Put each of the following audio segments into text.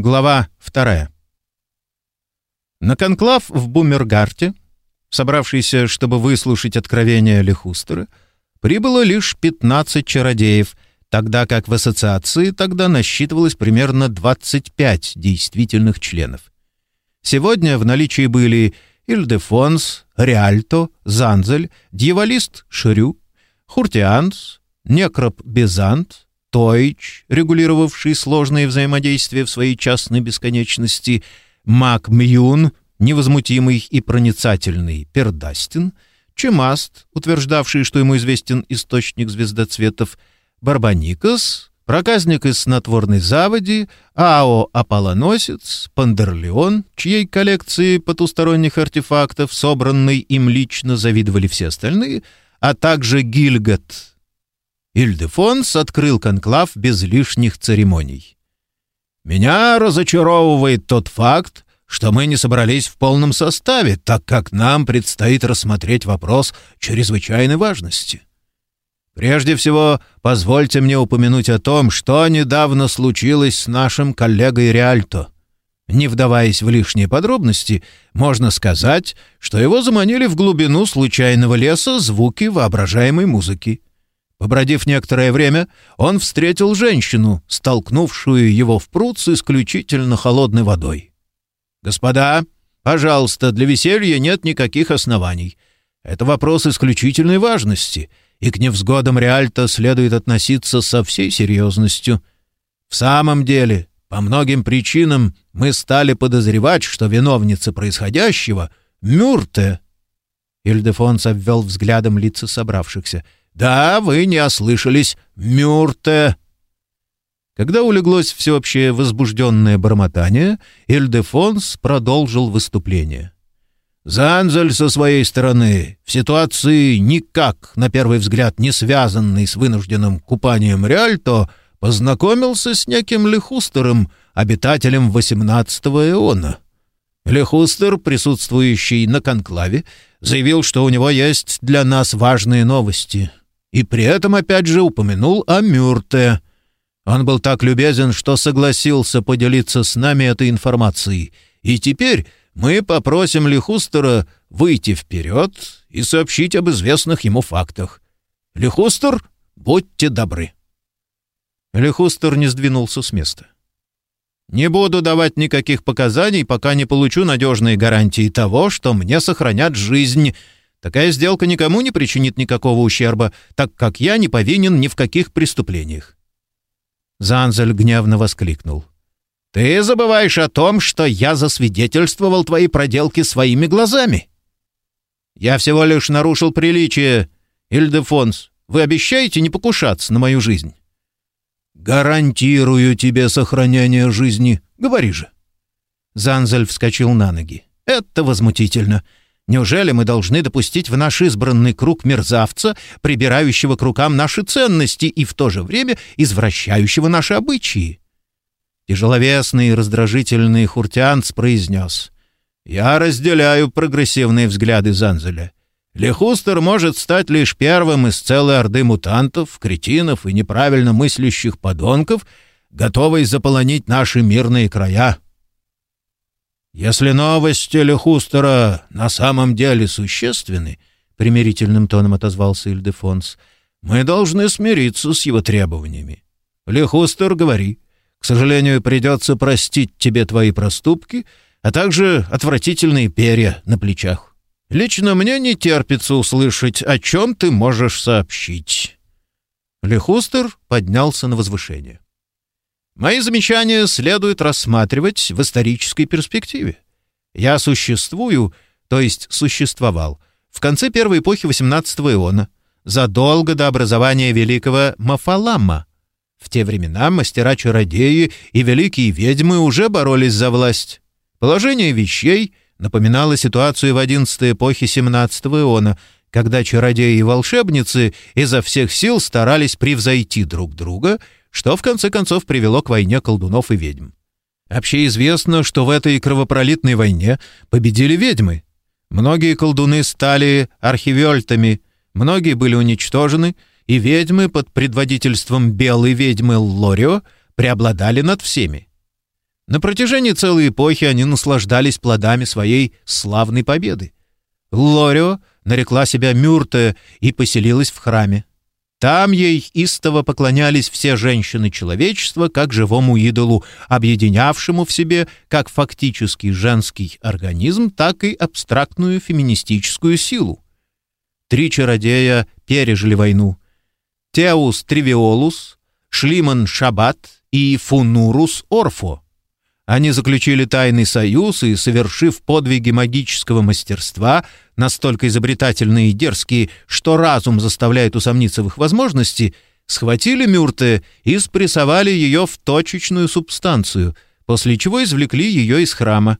Глава вторая. На конклав в Бумергарте, собравшийся, чтобы выслушать откровения Лехустера, прибыло лишь 15 чародеев, тогда как в ассоциации тогда насчитывалось примерно 25 действительных членов. Сегодня в наличии были Ильдефонс, Риальто, Занзель, Дьяволист Шрю, Хуртианс, Некроп Безант, Тойч, регулировавший сложные взаимодействия в своей частной бесконечности, Мак Мьюн, невозмутимый и проницательный Пердастин, Чемаст, утверждавший, что ему известен источник звездоцветов, Барбаникас, проказник из снотворной заводи, Ао Аполлоносец, Пандерлеон, чьей коллекции потусторонних артефактов, собранной им лично, завидовали все остальные, а также Гильгот, Ильдефонс открыл конклав без лишних церемоний. «Меня разочаровывает тот факт, что мы не собрались в полном составе, так как нам предстоит рассмотреть вопрос чрезвычайной важности. Прежде всего, позвольте мне упомянуть о том, что недавно случилось с нашим коллегой Риальто. Не вдаваясь в лишние подробности, можно сказать, что его заманили в глубину случайного леса звуки воображаемой музыки. Побродив некоторое время, он встретил женщину, столкнувшую его в пруд с исключительно холодной водой. «Господа, пожалуйста, для веселья нет никаких оснований. Это вопрос исключительной важности, и к невзгодам Реальто следует относиться со всей серьезностью. В самом деле, по многим причинам мы стали подозревать, что виновница происходящего — Мюрте». Ильдефонс обвел взглядом лица собравшихся — «Да, вы не ослышались. Мюрте!» Когда улеглось всеобщее возбужденное бормотание, Эльдефонс продолжил выступление. Занзель со своей стороны, в ситуации никак, на первый взгляд, не связанной с вынужденным купанием Риальто, познакомился с неким Лехустером, обитателем XVIII эона. Лехустер, присутствующий на конклаве, заявил, что у него есть для нас важные новости. И при этом опять же упомянул о Мюрте. Он был так любезен, что согласился поделиться с нами этой информацией. И теперь мы попросим Лихустера выйти вперед и сообщить об известных ему фактах. Лихустер, будьте добры. Лихустер не сдвинулся с места. «Не буду давать никаких показаний, пока не получу надежные гарантии того, что мне сохранят жизнь», Такая сделка никому не причинит никакого ущерба, так как я не повинен ни в каких преступлениях». Занзель гневно воскликнул. «Ты забываешь о том, что я засвидетельствовал твои проделки своими глазами. Я всего лишь нарушил приличие. Ильдефонс, вы обещаете не покушаться на мою жизнь?» «Гарантирую тебе сохранение жизни. Говори же». Занзель вскочил на ноги. «Это возмутительно. Неужели мы должны допустить в наш избранный круг мерзавца, прибирающего к рукам наши ценности и в то же время извращающего наши обычаи?» Тяжеловесный и раздражительный Хуртианц произнес. «Я разделяю прогрессивные взгляды Занзеля. Лехустер может стать лишь первым из целой орды мутантов, кретинов и неправильно мыслящих подонков, готовой заполонить наши мирные края». «Если новости Лехустера на самом деле существенны», — примирительным тоном отозвался Ильдефонс, — «мы должны смириться с его требованиями. Лехустер, говори, к сожалению, придется простить тебе твои проступки, а также отвратительные перья на плечах. Лично мне не терпится услышать, о чем ты можешь сообщить». Лехустер поднялся на возвышение. Мои замечания следует рассматривать в исторической перспективе. Я существую, то есть существовал, в конце первой эпохи XVIII иона, задолго до образования великого Мафалама. В те времена мастера-чародеи и великие ведьмы уже боролись за власть. Положение вещей напоминало ситуацию в XI эпохе XVII иона, когда чародеи и волшебницы изо всех сил старались превзойти друг друга — что в конце концов привело к войне колдунов и ведьм. Общеизвестно, что в этой кровопролитной войне победили ведьмы. Многие колдуны стали архивельтами, многие были уничтожены, и ведьмы под предводительством белой ведьмы Лорио преобладали над всеми. На протяжении целой эпохи они наслаждались плодами своей славной победы. Лорио нарекла себя Мюрте и поселилась в храме. Там ей истово поклонялись все женщины человечества как живому идолу, объединявшему в себе как фактический женский организм, так и абстрактную феминистическую силу. Три чародея пережили войну. Теус Тривиолус, Шлиман Шабат и Фунурус Орфо. Они заключили тайный союз и, совершив подвиги магического мастерства, настолько изобретательные и дерзкие, что разум заставляет усомниться в их возможности, схватили Мюрте и спрессовали ее в точечную субстанцию, после чего извлекли ее из храма.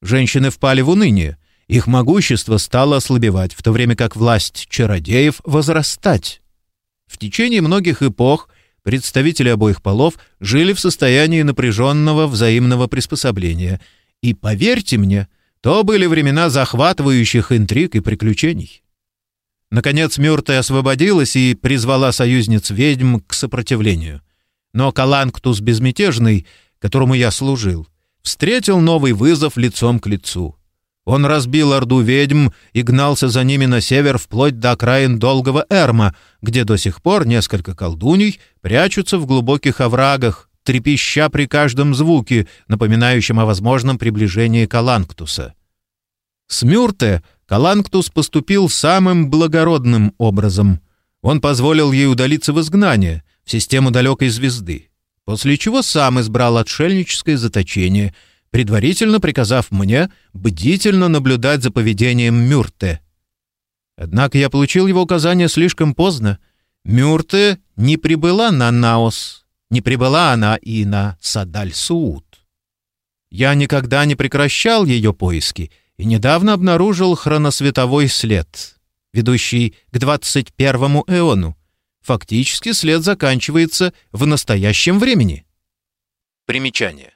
Женщины впали в уныние. Их могущество стало ослабевать, в то время как власть чародеев возрастать. В течение многих эпох – представители обоих полов жили в состоянии напряженного взаимного приспособления. И, поверьте мне, то были времена захватывающих интриг и приключений. Наконец Мюрте освободилась и призвала союзниц ведьм к сопротивлению. Но Каланктус Безмятежный, которому я служил, встретил новый вызов лицом к лицу — он разбил орду ведьм и гнался за ними на север вплоть до окраин Долгого Эрма, где до сих пор несколько колдуней прячутся в глубоких оврагах, трепеща при каждом звуке, напоминающем о возможном приближении Каланктуса. С Мюрте Каланктус поступил самым благородным образом. Он позволил ей удалиться в изгнание, в систему далекой звезды, после чего сам избрал отшельническое заточение — предварительно приказав мне бдительно наблюдать за поведением Мюрте. Однако я получил его указание слишком поздно. Мюрте не прибыла на Наос, не прибыла она и на Садаль-Сууд. Я никогда не прекращал ее поиски и недавно обнаружил хроносветовой след, ведущий к 21 эону. Фактически след заканчивается в настоящем времени. Примечание.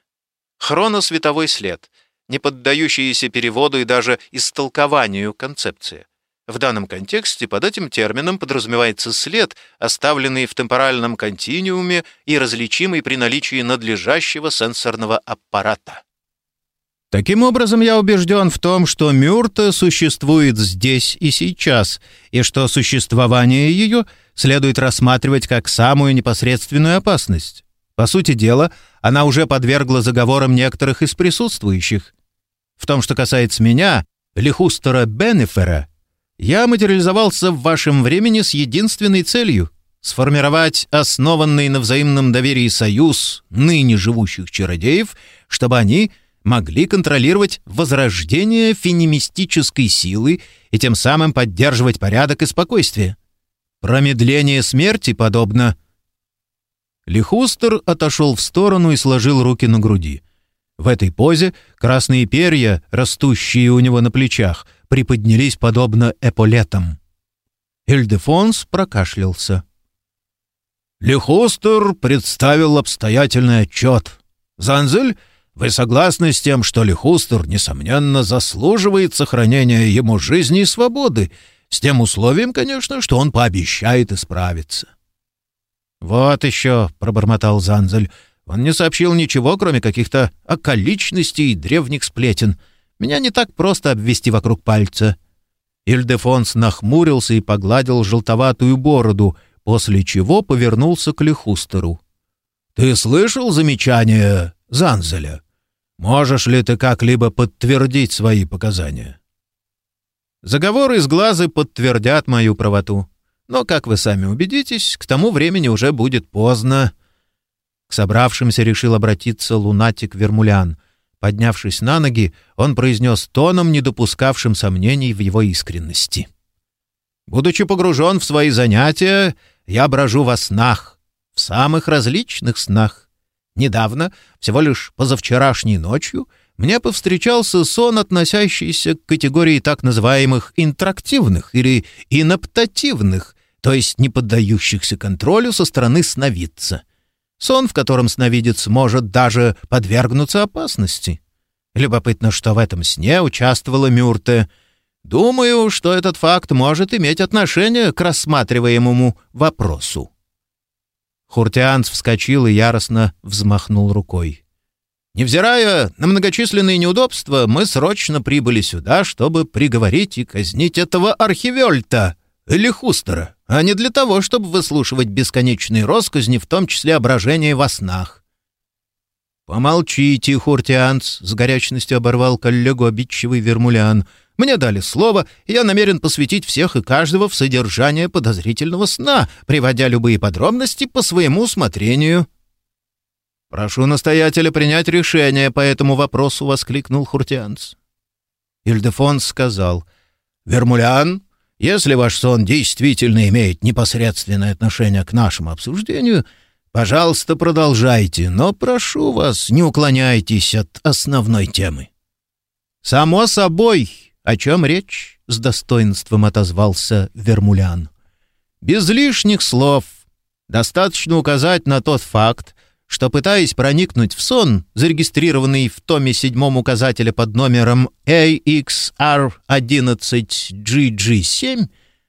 Хроносветовой след, не поддающаяся переводу и даже истолкованию концепция. В данном контексте под этим термином подразумевается след, оставленный в темпоральном континууме и различимый при наличии надлежащего сенсорного аппарата. Таким образом, я убежден в том, что Мюрта существует здесь и сейчас, и что существование ее следует рассматривать как самую непосредственную опасность. По сути дела, она уже подвергла заговорам некоторых из присутствующих. В том, что касается меня, Лихустера Бенефера, я материализовался в вашем времени с единственной целью — сформировать основанный на взаимном доверии союз ныне живущих чародеев, чтобы они могли контролировать возрождение фенимистической силы и тем самым поддерживать порядок и спокойствие. Промедление смерти подобно Лихустер отошел в сторону и сложил руки на груди. В этой позе красные перья, растущие у него на плечах, приподнялись подобно эполетам. Эльдефонс прокашлялся. Лихустер представил обстоятельный отчет. «Занзель, вы согласны с тем, что Лихустер, несомненно, заслуживает сохранения ему жизни и свободы, с тем условием, конечно, что он пообещает исправиться?» «Вот еще», — пробормотал Занзель. «Он не сообщил ничего, кроме каких-то околичностей и древних сплетен. Меня не так просто обвести вокруг пальца». Ильдефонс нахмурился и погладил желтоватую бороду, после чего повернулся к Лехустеру. «Ты слышал замечание Занзеля? Можешь ли ты как-либо подтвердить свои показания?» «Заговоры из глаза подтвердят мою правоту», но, как вы сами убедитесь, к тому времени уже будет поздно. К собравшимся решил обратиться лунатик Вермулян. Поднявшись на ноги, он произнес тоном, не допускавшим сомнений в его искренности. «Будучи погружен в свои занятия, я брожу во снах, в самых различных снах. Недавно, всего лишь позавчерашней ночью, мне повстречался сон, относящийся к категории так называемых интрактивных или иноптативных, то есть не поддающихся контролю со стороны сновидца. Сон, в котором сновидец может даже подвергнуться опасности. Любопытно, что в этом сне участвовала Мюрте. Думаю, что этот факт может иметь отношение к рассматриваемому вопросу. Хуртианц вскочил и яростно взмахнул рукой. Невзирая на многочисленные неудобства, мы срочно прибыли сюда, чтобы приговорить и казнить этого архивельта или хустера, а не для того, чтобы выслушивать бесконечные росказни, в том числе ображения во снах. «Помолчите, Хуртианц!» — с горячностью оборвал коллегу обидчивый Вермулян. «Мне дали слово, и я намерен посвятить всех и каждого в содержание подозрительного сна, приводя любые подробности по своему усмотрению». «Прошу настоятеля принять решение по этому вопросу», — воскликнул Хуртианц. Ильдефонс сказал, «Вермулян, если ваш сон действительно имеет непосредственное отношение к нашему обсуждению, пожалуйста, продолжайте, но прошу вас, не уклоняйтесь от основной темы». «Само собой, о чем речь?» — с достоинством отозвался Вермулян. «Без лишних слов. Достаточно указать на тот факт, что, пытаясь проникнуть в сон, зарегистрированный в томе седьмом указателя под номером AXR11GG7,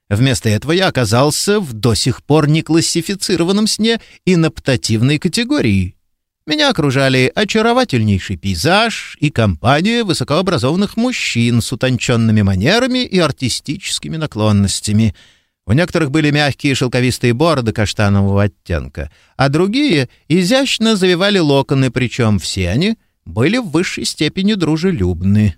вместо этого я оказался в до сих пор не классифицированном сне иноптативной категории. Меня окружали очаровательнейший пейзаж и компания высокообразованных мужчин с утонченными манерами и артистическими наклонностями — у некоторых были мягкие шелковистые бороды каштанового оттенка, а другие изящно завивали локоны, причем все они были в высшей степени дружелюбны.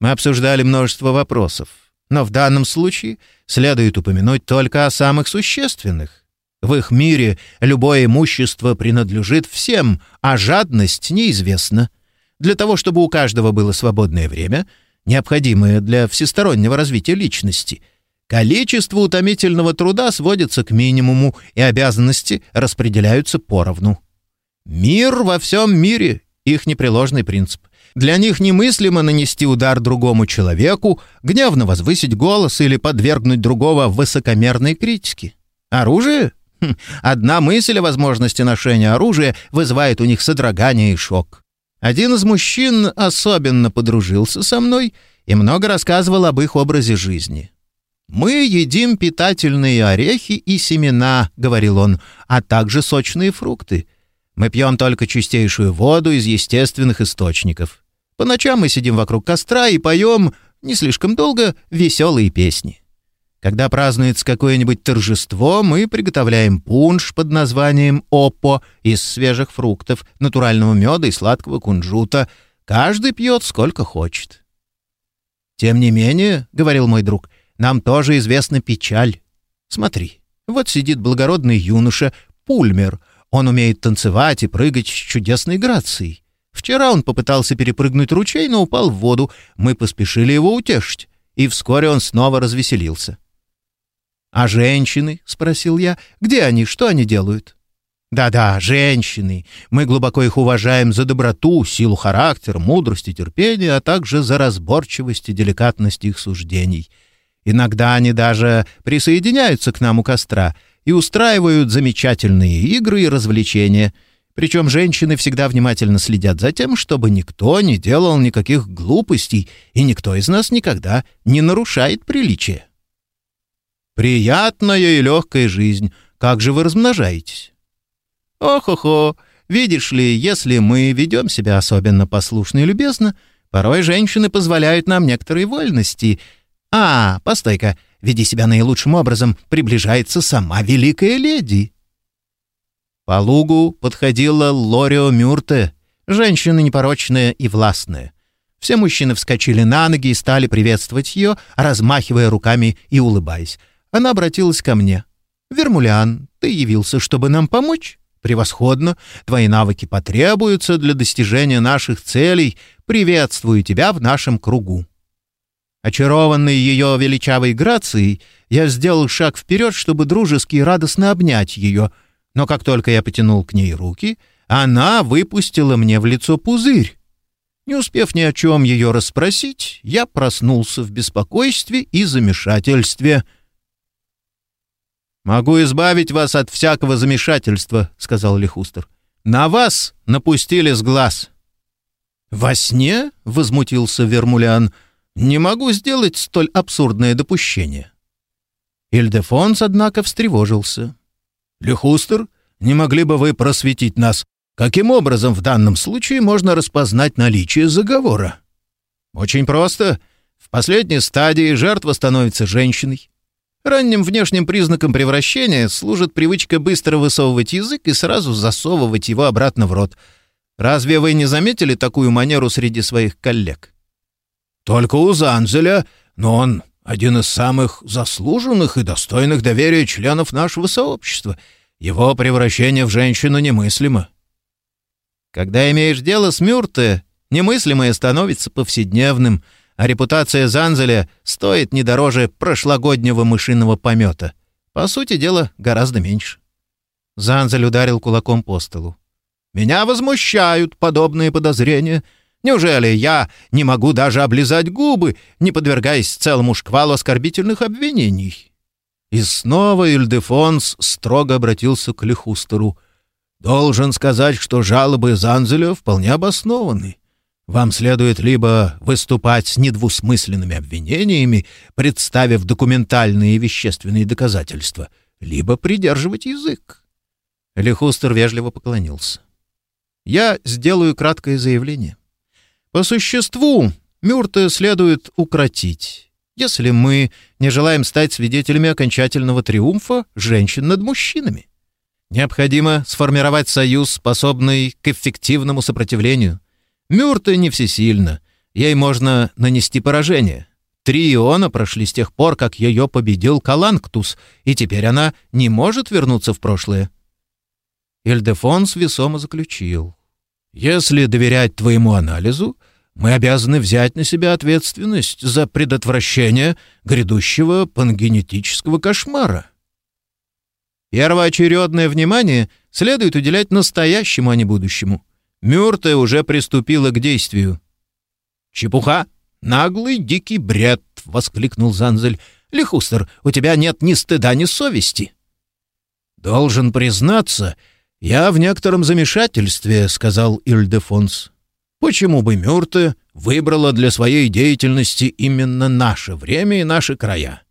Мы обсуждали множество вопросов, но в данном случае следует упомянуть только о самых существенных. В их мире любое имущество принадлежит всем, а жадность неизвестна. Для того, чтобы у каждого было свободное время, необходимое для всестороннего развития личности — Количество утомительного труда сводится к минимуму, и обязанности распределяются поровну. Мир во всем мире — их непреложный принцип. Для них немыслимо нанести удар другому человеку, гневно возвысить голос или подвергнуть другого высокомерной критике. Оружие? Хм, одна мысль о возможности ношения оружия вызывает у них содрогание и шок. Один из мужчин особенно подружился со мной и много рассказывал об их образе жизни. «Мы едим питательные орехи и семена», — говорил он, «а также сочные фрукты. Мы пьем только чистейшую воду из естественных источников. По ночам мы сидим вокруг костра и поем, не слишком долго, веселые песни. Когда празднуется какое-нибудь торжество, мы приготовляем пунш под названием «Оппо» из свежих фруктов, натурального меда и сладкого кунжута. Каждый пьет сколько хочет. «Тем не менее», — говорил мой друг, — нам тоже известна печаль. Смотри, вот сидит благородный юноша Пульмер. Он умеет танцевать и прыгать с чудесной грацией. Вчера он попытался перепрыгнуть ручей, но упал в воду. Мы поспешили его утешить, и вскоре он снова развеселился. «А женщины?» — спросил я. «Где они? Что они делают?» «Да-да, женщины. Мы глубоко их уважаем за доброту, силу характера, мудрость и терпение, а также за разборчивость и деликатность их суждений. Иногда они даже присоединяются к нам у костра и устраивают замечательные игры и развлечения. Причем женщины всегда внимательно следят за тем, чтобы никто не делал никаких глупостей, и никто из нас никогда не нарушает приличия. Приятная и легкая жизнь. Как же вы размножаетесь? Ох-охо, видишь ли, если мы ведем себя особенно послушно и любезно, порой женщины позволяют нам некоторые вольности — «А, постой-ка, веди себя наилучшим образом, приближается сама великая леди». По лугу подходила Лорио Мюрте, женщина непорочная и властная. Все мужчины вскочили на ноги и стали приветствовать ее, размахивая руками и улыбаясь. Она обратилась ко мне. «Вермулян, ты явился, чтобы нам помочь?» «Превосходно! Твои навыки потребуются для достижения наших целей. Приветствую тебя в нашем кругу». Очарованный ее величавой грацией, я сделал шаг вперед, чтобы дружески и радостно обнять ее, но как только я потянул к ней руки, она выпустила мне в лицо пузырь. Не успев ни о чем ее расспросить, я проснулся в беспокойстве и замешательстве. «Могу избавить вас от всякого замешательства», — сказал Лихустер. «На вас напустили с глаз». «Во сне?» — возмутился Вермулян — не могу сделать столь абсурдное допущение». Ильдефонс, однако, встревожился. «Лехустер, не могли бы вы просветить нас, Каким образом в данном случае можно распознать наличие заговора? Очень просто. В последней стадии жертва становится женщиной. Ранним внешним признаком превращения служит привычка быстро высовывать язык и сразу засовывать его обратно в рот. Разве вы не заметили такую манеру среди своих коллег? Только у Занзеля, но он один из самых заслуженных и достойных доверия членов нашего сообщества. Его превращение в женщину немыслимо. Когда имеешь дело с Мюрте, немыслимое становится повседневным, а репутация Занзеля стоит не дороже прошлогоднего мышиного помета. По сути дела, гораздо меньше. Занзель ударил кулаком по столу. «Меня возмущают подобные подозрения. Неужели я не могу даже облизать губы, не подвергаясь целому шквалу оскорбительных обвинений?» И снова Ильдефонс строго обратился к Лехустеру. «Должен сказать, что жалобы Занзеля вполне обоснованы. Вам следует либо выступать с недвусмысленными обвинениями, представив документальные и вещественные доказательства, либо придерживать язык». Лехустер вежливо поклонился. «Я сделаю краткое заявление. По существу Мюрта следует укротить, если мы не желаем стать свидетелями окончательного триумфа женщин над мужчинами. Необходимо сформировать союз, способный к эффективному сопротивлению. Мюрта не всесильна, ей можно нанести поражение. Три иона прошли с тех пор, как ее победил Каланктус, и теперь она не может вернуться в прошлое. Ильдефонс весомо заключил. Если доверять твоему анализу, мы обязаны взять на себя ответственность за предотвращение грядущего пангенетического кошмара. Первоочередное внимание следует уделять настоящему, а не будущему. Мюртая уже приступила к действию. «Чепуха! Наглый дикий бред!» — воскликнул Занзель. «Лихустер, у тебя нет ни стыда, ни совести». «Должен признаться, «Я в некотором замешательстве», — сказал Ильдефонс. «Почему бы Мюрте выбрала для своей деятельности именно наше время и наши края?»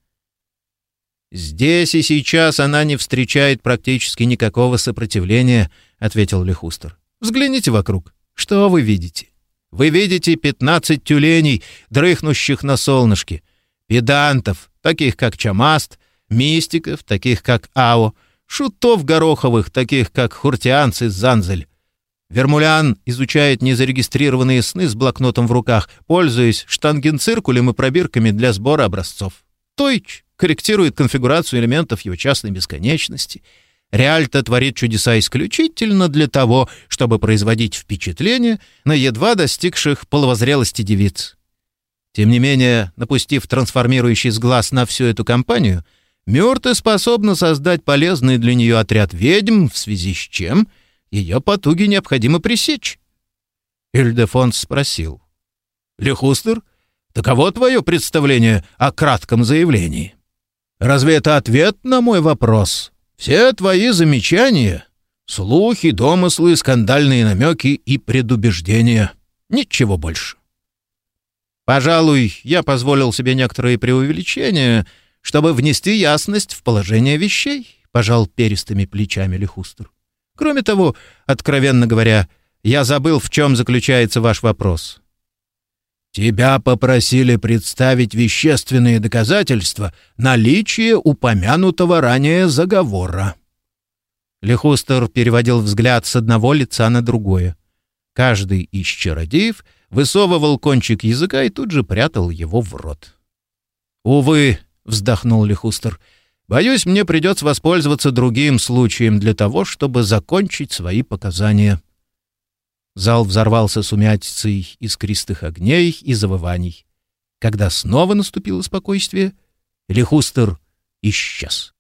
«Здесь и сейчас она не встречает практически никакого сопротивления», — ответил Лехустер. «Взгляните вокруг. Что вы видите? Вы видите пятнадцать тюленей, дрыхнущих на солнышке, педантов, таких как Чамаст, мистиков, таких как Ао, шутов гороховых, таких как хуртианцы Занзель. Вермулян изучает незарегистрированные сны с блокнотом в руках, пользуясь штангенциркулем и пробирками для сбора образцов. Тойч корректирует конфигурацию элементов его частной бесконечности. Реальто творит чудеса исключительно для того, чтобы производить впечатление на едва достигших половозрелости девиц. Тем не менее, напустив трансформирующий сглаз на всю эту компанию — Мёрта способна создать полезный для нее отряд ведьм, в связи с чем ее потуги необходимо пресечь. Ильдефонс спросил. «Лехустер, таково твое представление о кратком заявлении? Разве это ответ на мой вопрос? Все твои замечания — слухи, домыслы, скандальные намеки и предубеждения. Ничего больше». Пожалуй, я позволил себе некоторые преувеличения — чтобы внести ясность в положение вещей», — пожал перистыми плечами Лихустер. «Кроме того, откровенно говоря, я забыл, в чем заключается ваш вопрос». «Тебя попросили представить вещественные доказательства наличия упомянутого ранее заговора». Лихустер переводил взгляд с одного лица на другое. Каждый из чародеев высовывал кончик языка и тут же прятал его в рот. Увы, вздохнул Лихустер. Боюсь, мне придется воспользоваться другим случаем для того, чтобы закончить свои показания. Зал взорвался сумятицей искристых огней и завываний. Когда снова наступило спокойствие, Лихустер исчез.